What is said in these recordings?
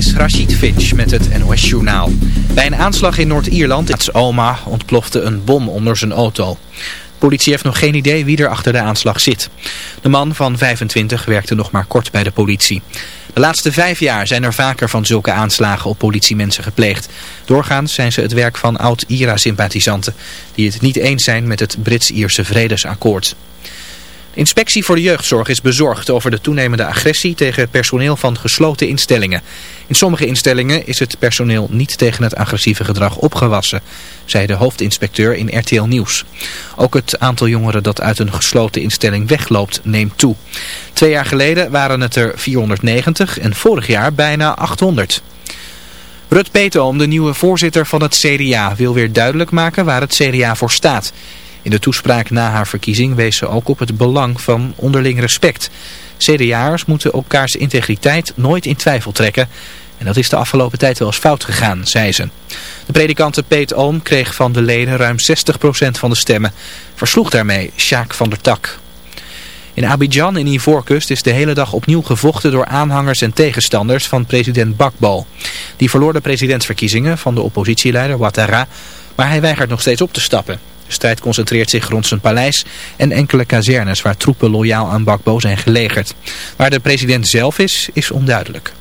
is Rashid Finch met het NOS Journaal. Bij een aanslag in Noord-Ierland, in Oma, ontplofte een bom onder zijn auto. De politie heeft nog geen idee wie er achter de aanslag zit. De man van 25 werkte nog maar kort bij de politie. De laatste vijf jaar zijn er vaker van zulke aanslagen op politiemensen gepleegd. Doorgaans zijn ze het werk van oud-IRA-sympathisanten... die het niet eens zijn met het Brits-Ierse vredesakkoord. Inspectie voor de jeugdzorg is bezorgd over de toenemende agressie tegen personeel van gesloten instellingen. In sommige instellingen is het personeel niet tegen het agressieve gedrag opgewassen, zei de hoofdinspecteur in RTL Nieuws. Ook het aantal jongeren dat uit een gesloten instelling wegloopt neemt toe. Twee jaar geleden waren het er 490 en vorig jaar bijna 800. Rut Peetoom, de nieuwe voorzitter van het CDA, wil weer duidelijk maken waar het CDA voor staat. In de toespraak na haar verkiezing wees ze ook op het belang van onderling respect. CDA'ers moeten elkaars integriteit nooit in twijfel trekken. En dat is de afgelopen tijd wel eens fout gegaan, zei ze. De predikante Peet Oom kreeg van de leden ruim 60% van de stemmen. Versloeg daarmee Sjaak van der Tak. In Abidjan in Ivoorkust is de hele dag opnieuw gevochten door aanhangers en tegenstanders van president Bakbo. Die verloor de presidentsverkiezingen van de oppositieleider Ouattara, maar hij weigert nog steeds op te stappen. De strijd concentreert zich rond zijn paleis en enkele kazernes waar troepen loyaal aan Bakbo zijn gelegerd. Waar de president zelf is, is onduidelijk.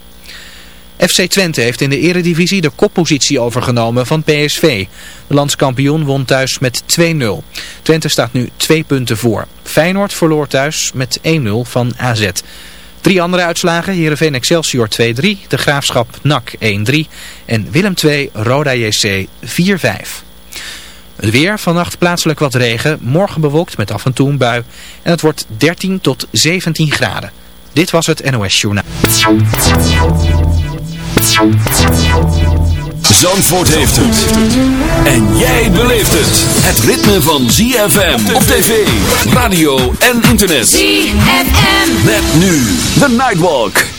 FC Twente heeft in de eredivisie de koppositie overgenomen van PSV. De landskampioen won thuis met 2-0. Twente staat nu twee punten voor. Feyenoord verloor thuis met 1-0 van AZ. Drie andere uitslagen, Heerenveen Excelsior 2-3, De Graafschap NAC 1-3 en Willem 2 Roda JC 4-5. Het weer, vannacht plaatselijk wat regen, morgen bewolkt met af en toe een bui. En het wordt 13 tot 17 graden. Dit was het NOS Journaal. Zandvoort heeft het. En jij beleeft het. Het ritme van ZFM op tv, radio en internet. ZFM. Met nu The Nightwalk.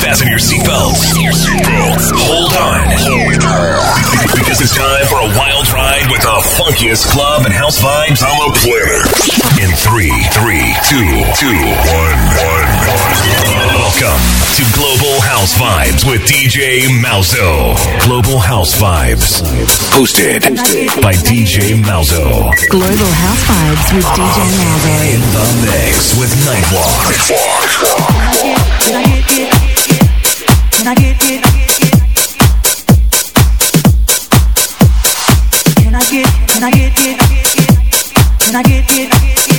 Fasten your seatbelts. Hold on. Because it's time for a wild ride with the funkiest club and house vibes on the planet. In three, three, two, two, one, one, one. Welcome to Global House Vibes with DJ Malzo. Global House Vibes. Hosted by DJ Malzo. Global House Vibes with DJ Malzo. In the mix with Nightwalk. Get it? Can I get it?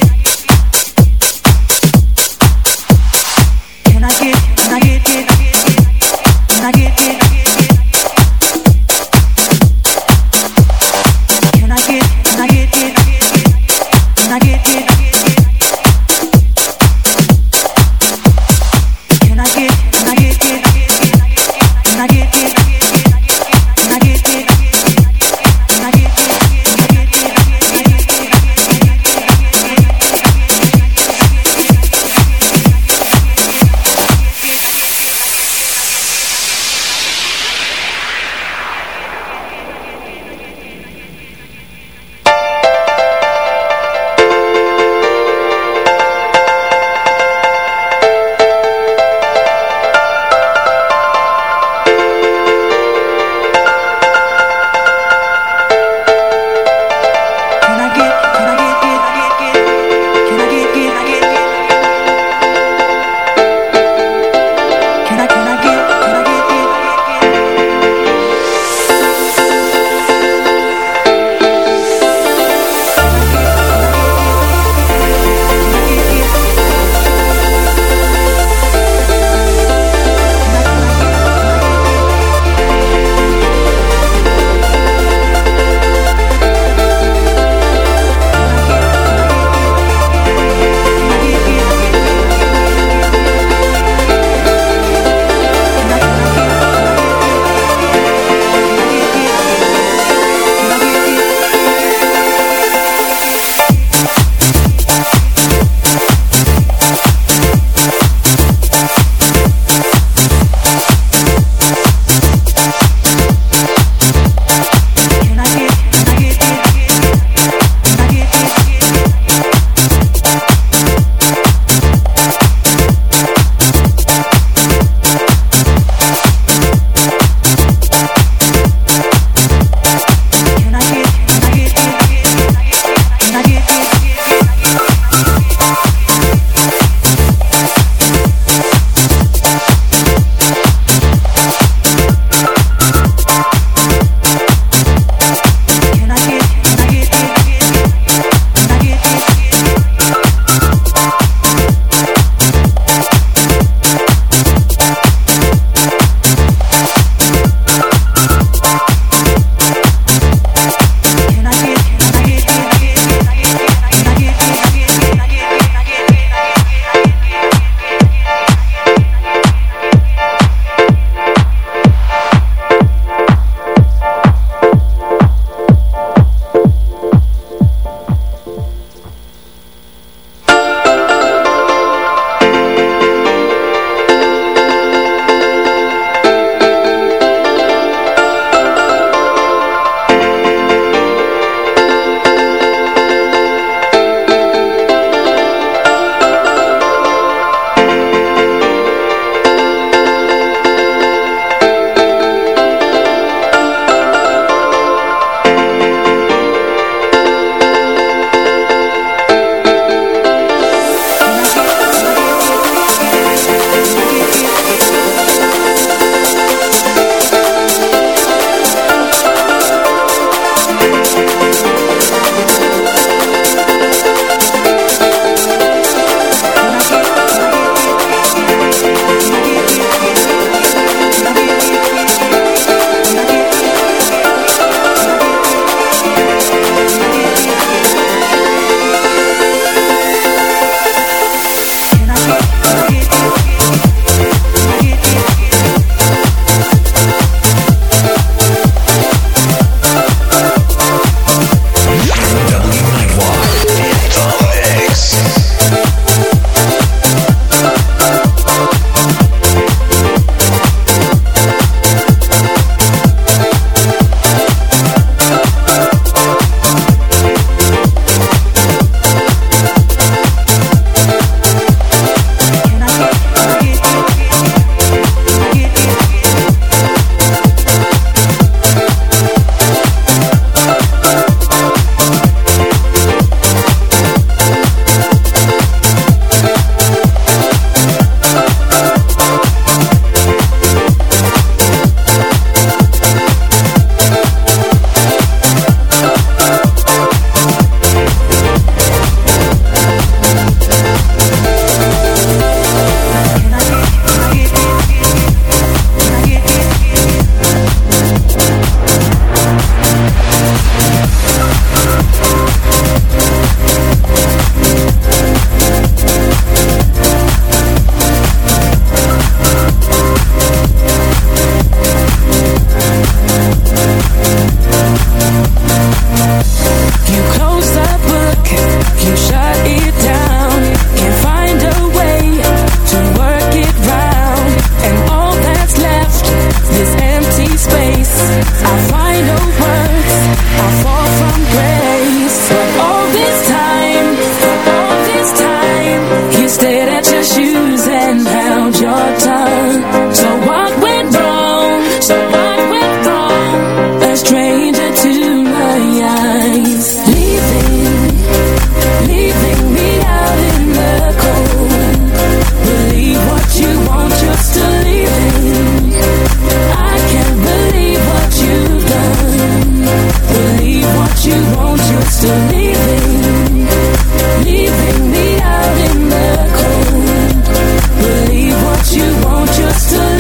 just to.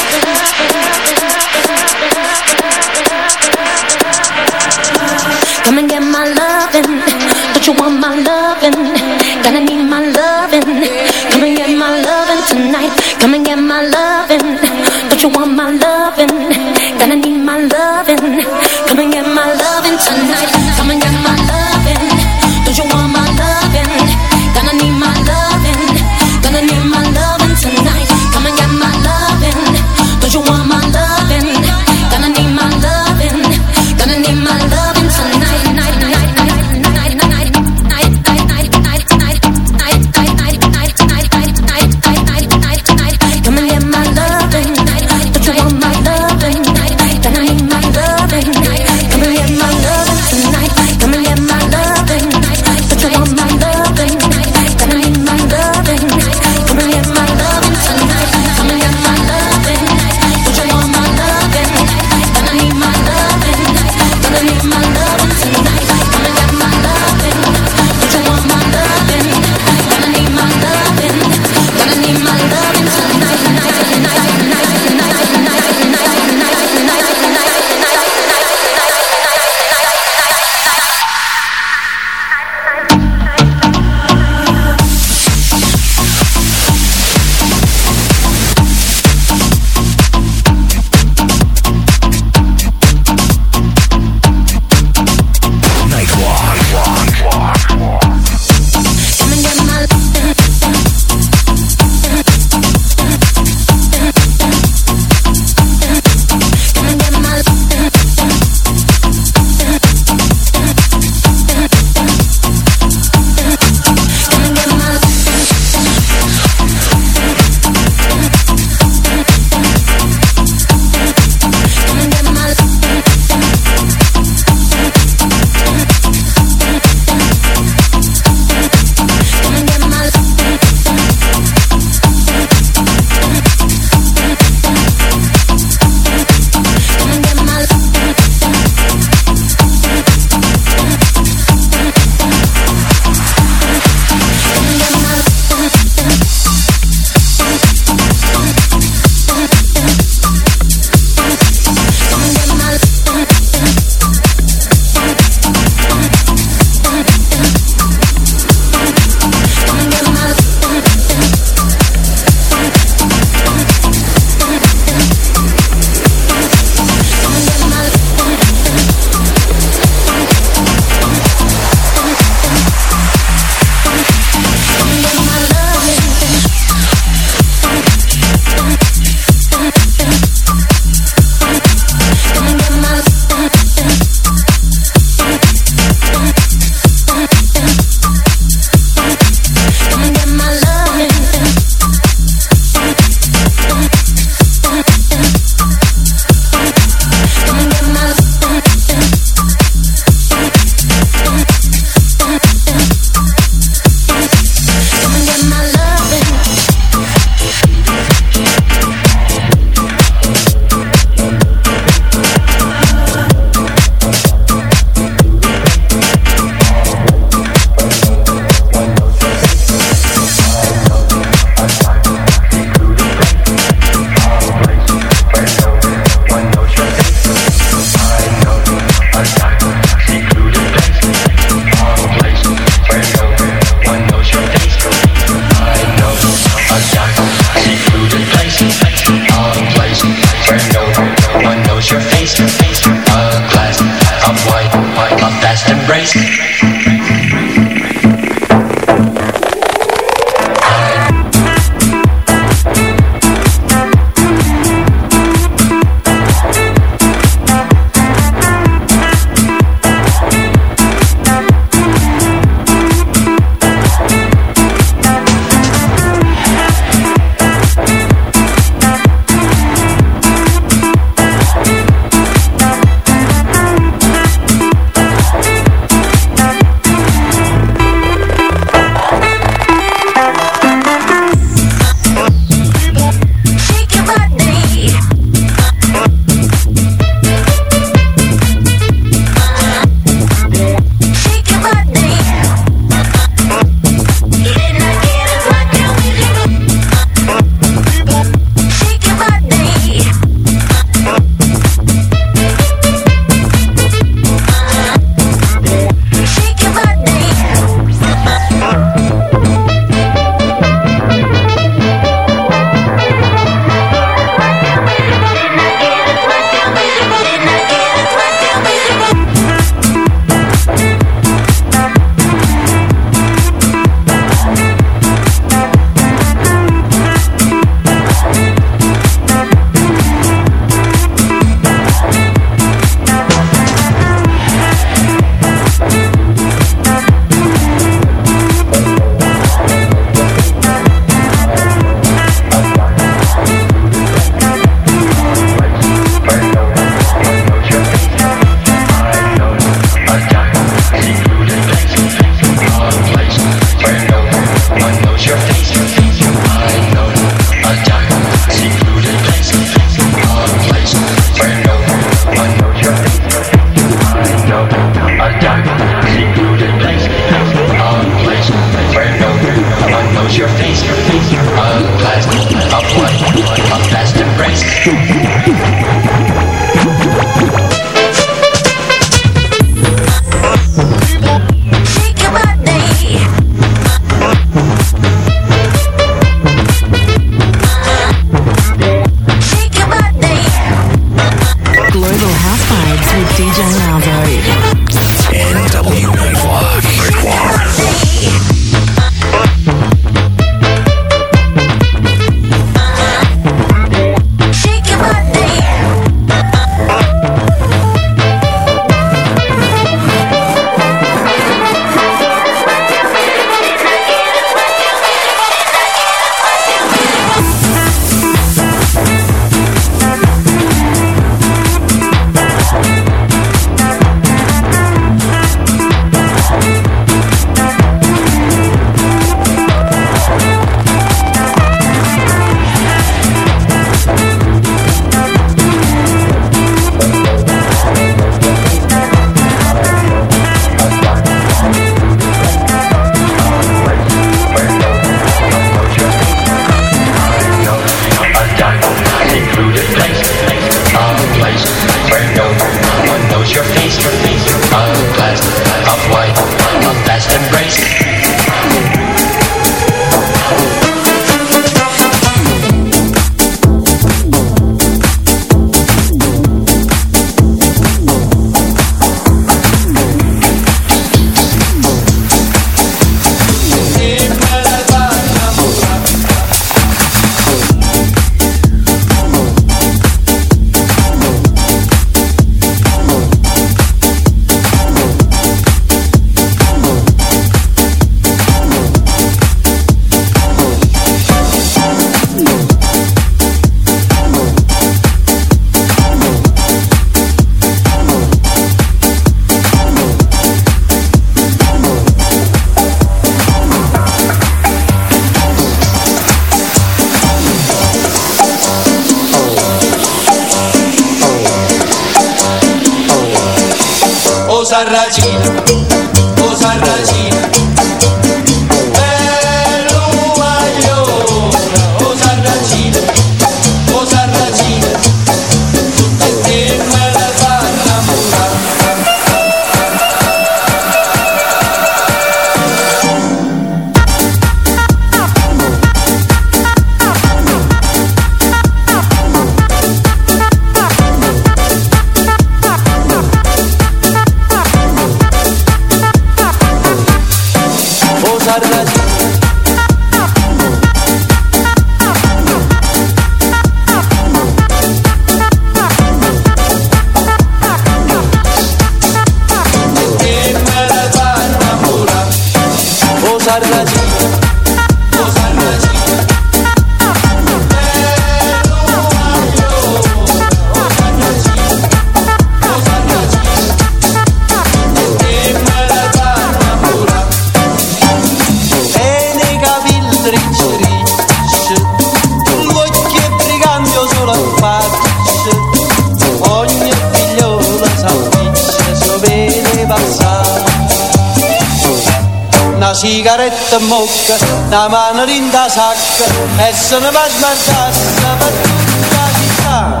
na in sacca e se ne va smarcarsi la battuta di sta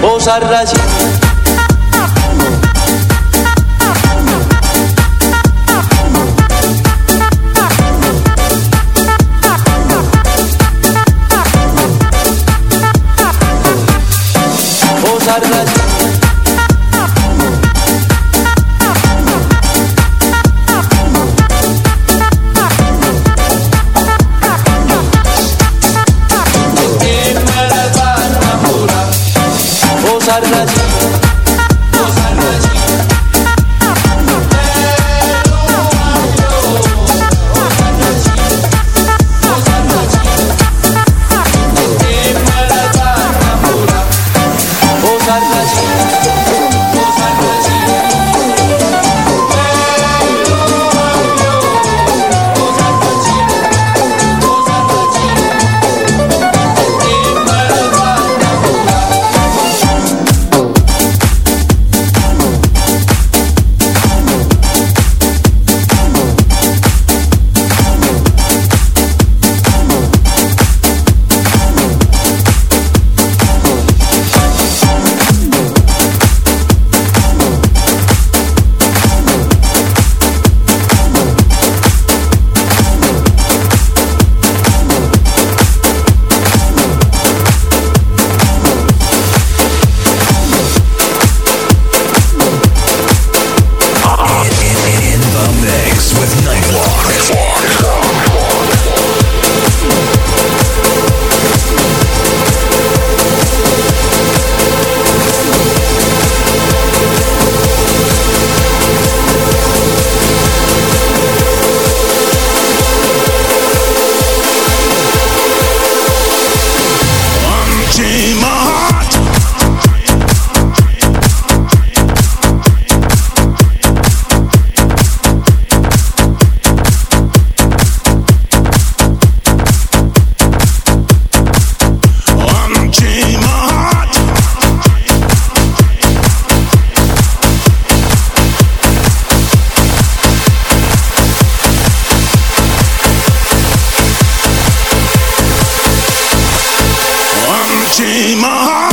o s'arrasi Change my heart.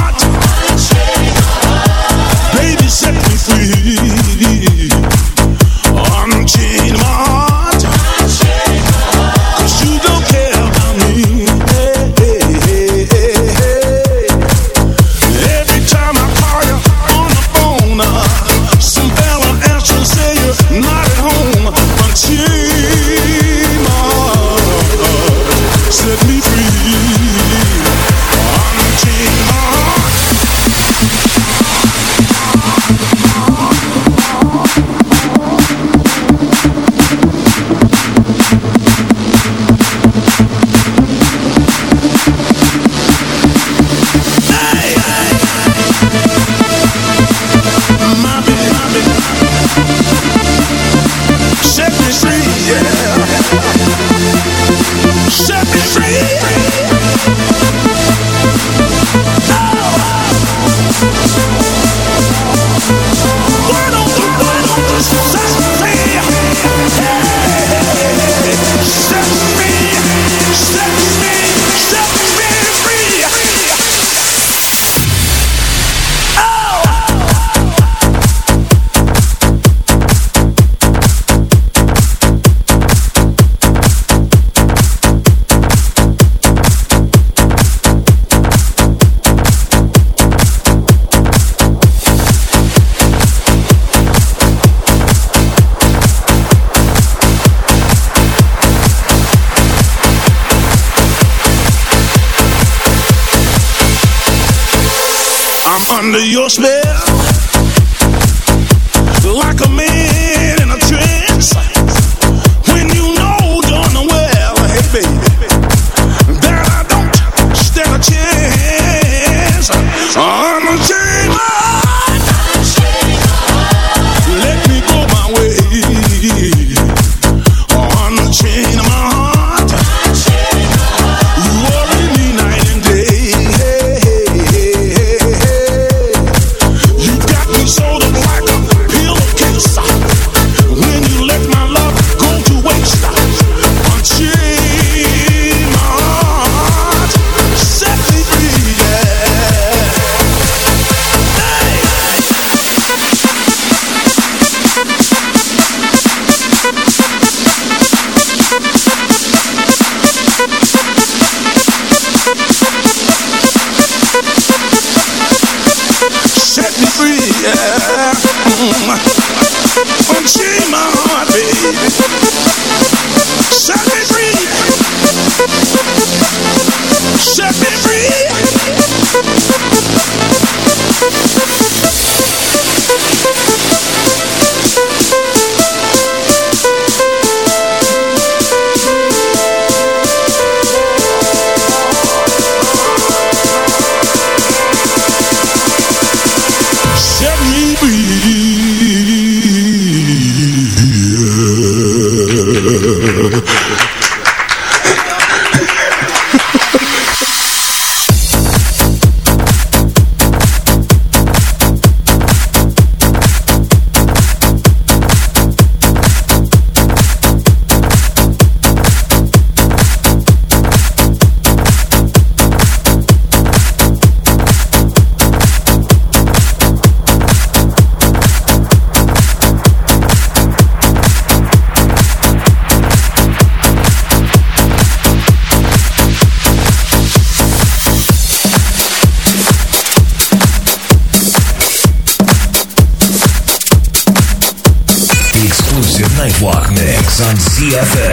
EFM.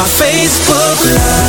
My Facebook love.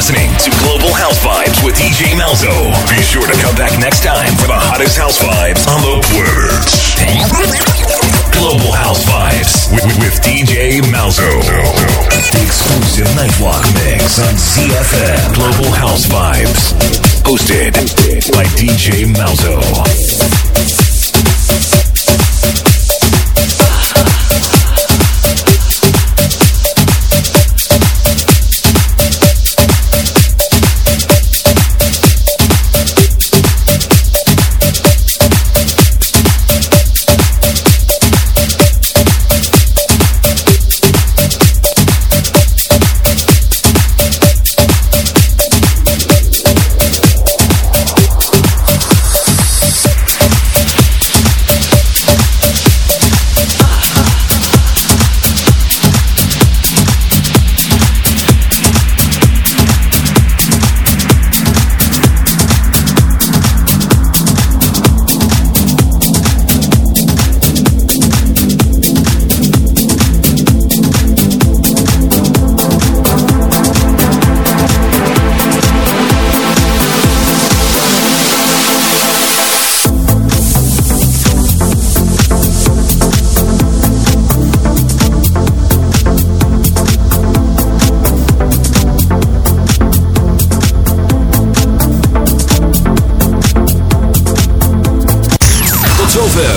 Listening to Global House Vibes with DJ Malzo. Be sure to come back next time for the hottest house vibes on the planet. Global House Vibes with, with, DJ Malzo. Exclusive Nightwalk mix on ZFM. Global House Vibes. Hosted by DJ Malzo.